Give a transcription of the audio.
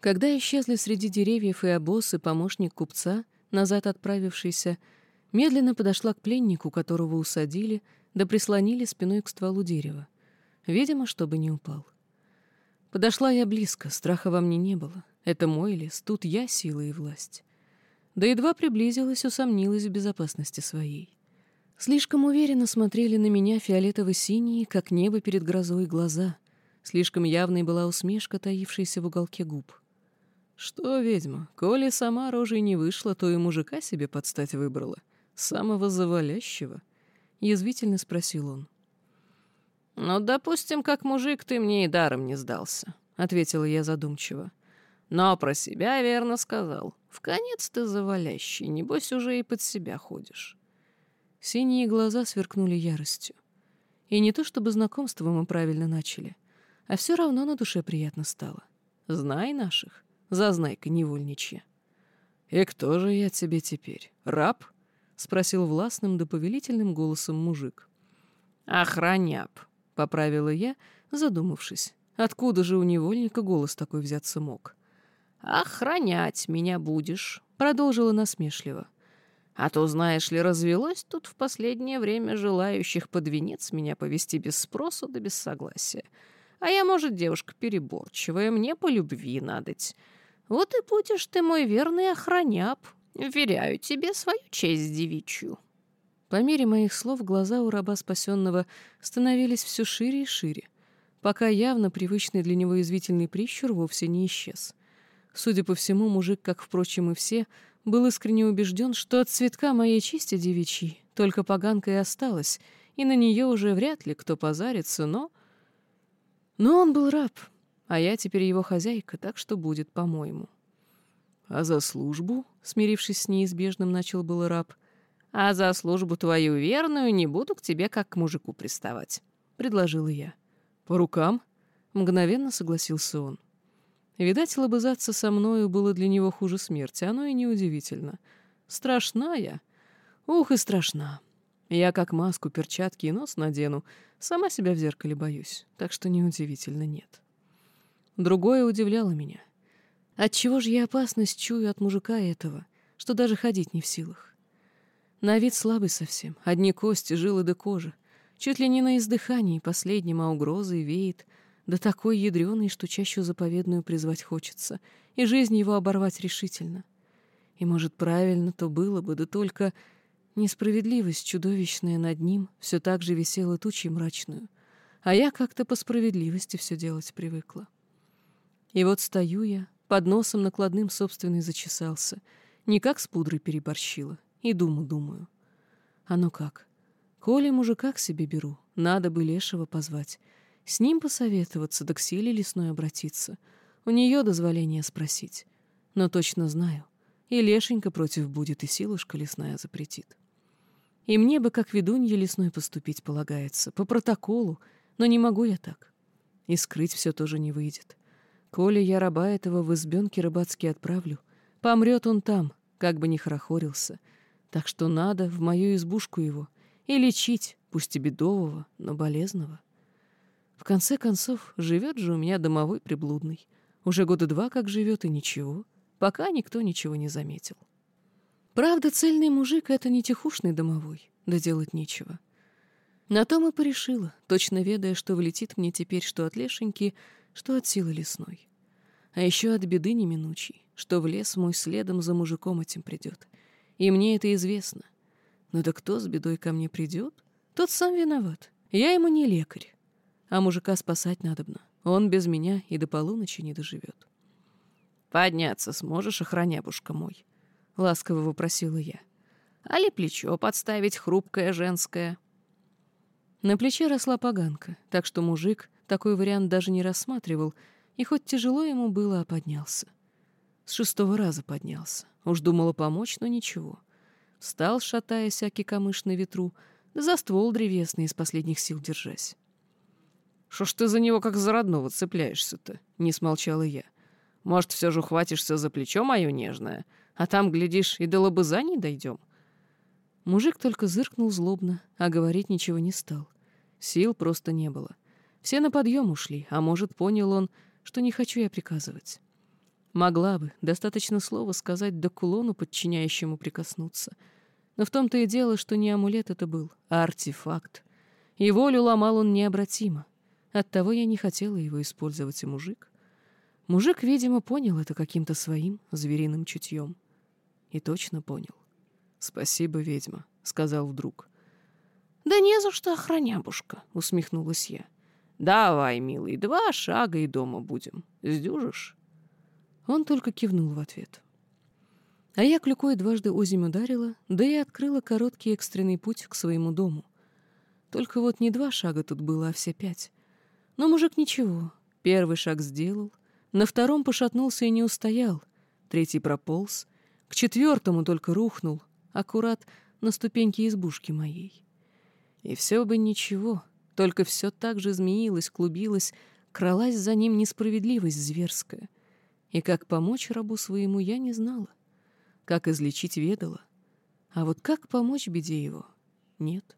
Когда исчезли среди деревьев и обоз и помощник купца, назад отправившийся, медленно подошла к пленнику, которого усадили, да прислонили спиной к стволу дерева. Видимо, чтобы не упал. Подошла я близко, страха во мне не было. Это мой лес, тут я сила и власть. Да едва приблизилась, усомнилась в безопасности своей. Слишком уверенно смотрели на меня фиолетово-синие, как небо перед грозой, глаза. Слишком явной была усмешка, таившаяся в уголке губ. «Что, ведьма, коли сама рожей не вышла, то и мужика себе подстать выбрала. Самого завалящего?» — язвительно спросил он. «Ну, допустим, как мужик ты мне и даром не сдался», — ответила я задумчиво. «Но про себя верно сказал. В конец ты завалящий, небось уже и под себя ходишь». Синие глаза сверкнули яростью. И не то чтобы знакомство мы правильно начали, а все равно на душе приятно стало. Знай наших, зазнайка невольничья. «И кто же я тебе теперь? Раб?» — спросил властным да повелительным голосом мужик. «Охраняб», — поправила я, задумавшись. Откуда же у невольника голос такой взяться мог? «Охранять меня будешь», — продолжила насмешливо. А то, знаешь ли, развелось тут в последнее время желающих под венец меня повести без спросу да без согласия. А я, может, девушка переборчивая, мне по любви надоть. Вот и будешь ты мой верный охраняб. Веряю тебе свою честь девичью». По мере моих слов глаза у раба спасенного становились все шире и шире, пока явно привычный для него извительный прищур вовсе не исчез. Судя по всему, мужик, как, впрочем, и все, был искренне убежден, что от цветка моей чести девичьей только поганка и осталась, и на нее уже вряд ли кто позарится, но... Но он был раб, а я теперь его хозяйка, так что будет, по-моему. «А за службу?» — смирившись с неизбежным, начал был раб. «А за службу твою верную не буду к тебе как к мужику приставать», — предложила я. «По рукам?» — мгновенно согласился он. Видать, лобызаться со мною было для него хуже смерти, оно и неудивительно. Страшна я. Ух и страшна. Я как маску, перчатки и нос надену, сама себя в зеркале боюсь, так что неудивительно нет. Другое удивляло меня. Отчего же я опасность чую от мужика этого, что даже ходить не в силах? На вид слабый совсем, одни кости, жилы да кожа. Чуть ли не на издыхании последним, а угрозой веет — да такой ядреный, что чаще заповедную призвать хочется, и жизнь его оборвать решительно. И, может, правильно то было бы, да только несправедливость чудовищная над ним все так же висела тучей мрачную, а я как-то по справедливости все делать привыкла. И вот стою я, под носом накладным собственный зачесался, не как с пудрой переборщила, и думу думаю. А ну как? Коли мужика к себе беру, надо бы лешего позвать, с ним посоветоваться, да к силе лесной обратиться. У нее дозволение спросить. Но точно знаю, и лешенька против будет, и силушка лесная запретит. И мне бы, как ведунья лесной, поступить полагается, по протоколу, но не могу я так. И скрыть все тоже не выйдет. Коли я раба этого в избенке рыбацкий отправлю, помрет он там, как бы не хорохорился. Так что надо в мою избушку его и лечить, пусть и бедового, но болезного. В конце концов, живет же у меня домовой приблудный. Уже года два как живет, и ничего. Пока никто ничего не заметил. Правда, цельный мужик — это не тихушный домовой, да делать нечего. На том и порешила, точно ведая, что влетит мне теперь что от лешеньки, что от силы лесной. А еще от беды неминучей, что в лес мой следом за мужиком этим придет. И мне это известно. Но да кто с бедой ко мне придет, тот сам виноват. Я ему не лекарь а мужика спасать надобно. Он без меня и до полуночи не доживет. «Подняться сможешь, охранябушка мой?» — ласково вопросила я. «Али плечо подставить хрупкое женское?» На плече росла поганка, так что мужик такой вариант даже не рассматривал, и хоть тяжело ему было, а поднялся. С шестого раза поднялся. Уж думала помочь, но ничего. Встал, шатая всякий камыш на ветру, да за ствол древесный из последних сил держась. Что ж ты за него как за родного цепляешься-то?» — не смолчала я. «Может, все же ухватишься за плечо мое нежное, а там, глядишь, и до лобыза не дойдем?» Мужик только зыркнул злобно, а говорить ничего не стал. Сил просто не было. Все на подъем ушли, а может, понял он, что не хочу я приказывать. Могла бы, достаточно слова сказать да кулону, подчиняющему прикоснуться. Но в том-то и дело, что не амулет это был, а артефакт. И волю ломал он необратимо. Оттого я не хотела его использовать и мужик. Мужик, видимо, понял это каким-то своим звериным чутьем. И точно понял. «Спасибо, ведьма», — сказал вдруг. «Да не за что, охранябушка», — усмехнулась я. «Давай, милый, два шага и дома будем. Сдюжишь?» Он только кивнул в ответ. А я клюкой дважды озимь ударила, да и открыла короткий экстренный путь к своему дому. Только вот не два шага тут было, а все пять. Но мужик ничего. Первый шаг сделал, на втором пошатнулся и не устоял, третий прополз, к четвертому только рухнул, аккурат на ступеньке избушки моей. И все бы ничего, только все так же змеилось, клубилось, кралась за ним несправедливость зверская. И как помочь рабу своему я не знала, как излечить ведала. А вот как помочь беде его? Нет.